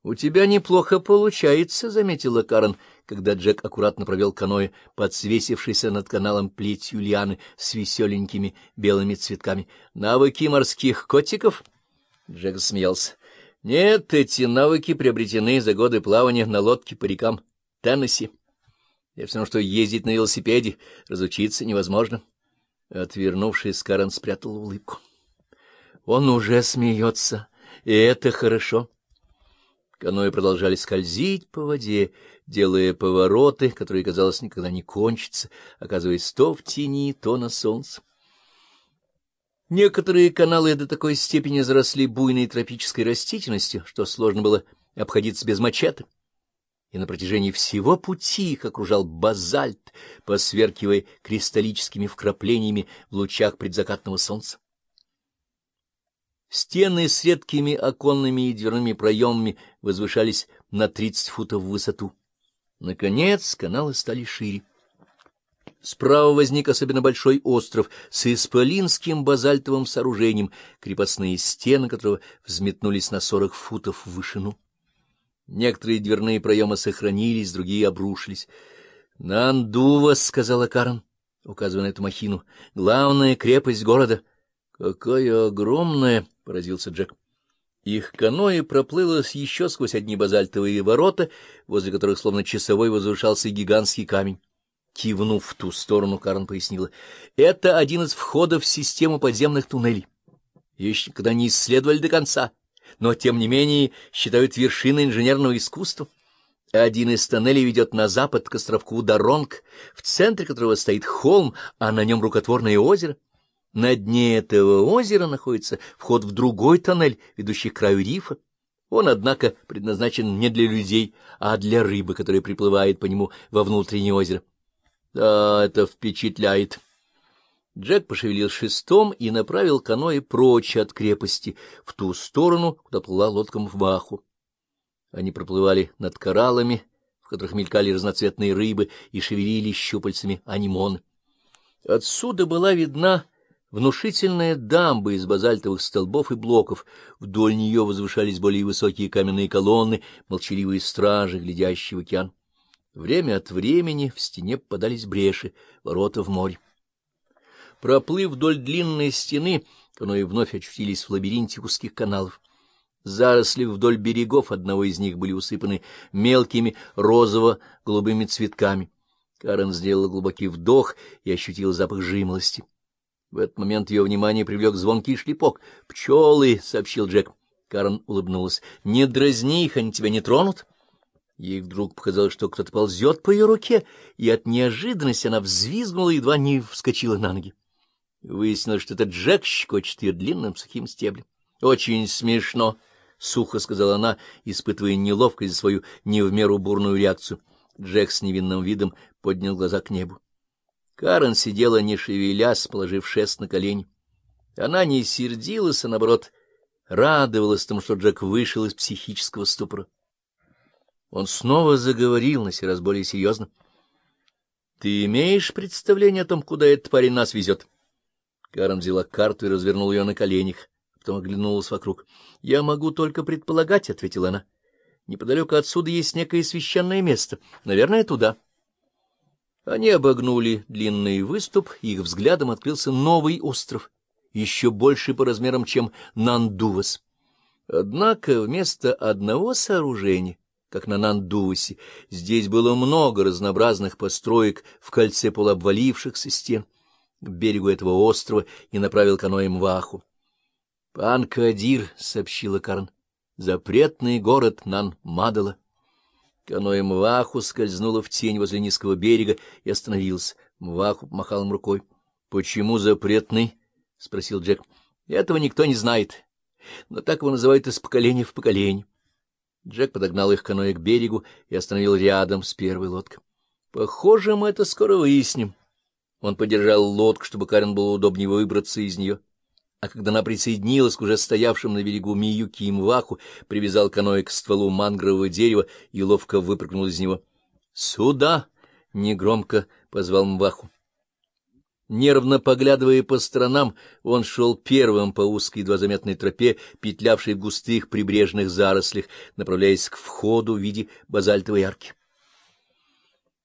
— У тебя неплохо получается, — заметила Карен, когда Джек аккуратно провел каноэ, подсвесившийся над каналом плетью лианы с веселенькими белыми цветками. — Навыки морских котиков? Джек смеялся. — Нет, эти навыки приобретены за годы плавания на лодке по рекам Теннесси. Я все равно, что ездить на велосипеде, разучиться невозможно. Отвернувшись, Карен спрятал улыбку. Он уже смеется, и это хорошо. Каноэ продолжали скользить по воде, делая повороты, которые, казалось, никогда не кончатся, оказываясь то в тени, то на солнце. Некоторые каналы до такой степени заросли буйной тропической растительностью, что сложно было обходиться без мачете. И на протяжении всего пути их окружал базальт, посверкивая кристаллическими вкраплениями в лучах предзакатного солнца. Стены с редкими оконными и дверными проемами возвышались на тридцать футов в высоту. Наконец каналы стали шире. Справа возник особенно большой остров с исполинским базальтовым сооружением, крепостные стены которого взметнулись на сорок футов в вышину. Некоторые дверные проемы сохранились, другие обрушились. — Нандува, — сказала Карен, указывая на эту махину, — главная крепость города. — Какая огромная! — поразился Джек. Их каноэ проплыло еще сквозь одни базальтовые ворота, возле которых словно часовой возвышался гигантский камень. Кивнув в ту сторону, Карн пояснила, — это один из входов в систему подземных туннелей. Еще никогда не исследовали до конца, но, тем не менее, считают вершиной инженерного искусства. Один из тоннелей ведет на запад к островку Даронг, в центре которого стоит холм, а на нем рукотворное озеро. На дне этого озера находится вход в другой тоннель, ведущий к краю рифа. Он, однако, предназначен не для людей, а для рыбы, которая приплывает по нему во внутреннее озеро. Да, это впечатляет. Джек пошевелил шестом и направил каноэ прочь от крепости, в ту сторону, куда плыла лодком в Баху. Они проплывали над кораллами, в которых мелькали разноцветные рыбы и шевелились щупальцами анимоны. Отсюда была видна Внушительная дамба из базальтовых столбов и блоков, вдоль нее возвышались более высокие каменные колонны, молчаливые стражи, глядящие в океан. Время от времени в стене попадались бреши, ворота в море. Проплыв вдоль длинной стены, каноэ вновь очутились в лабиринте узких каналов. Заросли вдоль берегов одного из них были усыпаны мелкими розово-голубыми цветками. Карен сделала глубокий вдох и ощутила запах жимолости. В этот момент ее внимание привлек звонкий шлепок. «Пчелы!» — сообщил Джек. Карен улыбнулась. «Не дразни их, они тебя не тронут?» Ей вдруг показалось, что кто-то ползет по ее руке, и от неожиданности она взвизгнула и едва не вскочила на ноги. Выяснилось, что это Джек щекочет ее длинным сухим стеблем. «Очень смешно!» — сухо сказала она, испытывая неловкость за свою не в меру бурную реакцию. Джек с невинным видом поднял глаза к небу. Карен сидела, не шевелясь, положив шест на колени. Она не сердилась, а, наоборот, радовалась тому, что Джек вышел из психического ступора. Он снова заговорил, на сей раз более серьезно. — Ты имеешь представление о том, куда этот парень нас везет? Карен взяла карту и развернула ее на коленях, потом оглянулась вокруг. — Я могу только предполагать, — ответила она. — Неподалеку отсюда есть некое священное место. Наверное, туда. — они обогнули длинный выступ, и их взглядом открылся новый остров, еще больше по размерам, чем Нандувас. Однако вместо одного сооружения, как на Нандувасе, здесь было много разнообразных построек в кольце полуобвалившихся стен. К берегу этого острова и направил каноэ Мваху. — Пан Кадир, — сообщила Карн, — запретный город Нан-Мадала. Каноэ Мваху скользнула в тень возле низкого берега и остановилась. Мваху помахал им рукой. — Почему запретный? — спросил Джек. — Этого никто не знает, но так его называют из поколения в поколение. Джек подогнал их каноэ к берегу и остановил рядом с первой лодкой. — Похоже, мы это скоро выясним. Он подержал лодку, чтобы Карен было удобнее выбраться из нее а когда она присоединилась к уже стоявшим на берегу Миюки и Мваху, привязал каноэ к стволу мангрового дерева и ловко выпрыгнул из него. «Сюда!» — негромко позвал Мваху. Нервно поглядывая по сторонам, он шел первым по узкой едва заметной тропе, петлявшей в густых прибрежных зарослях, направляясь к входу в виде базальтовой арки.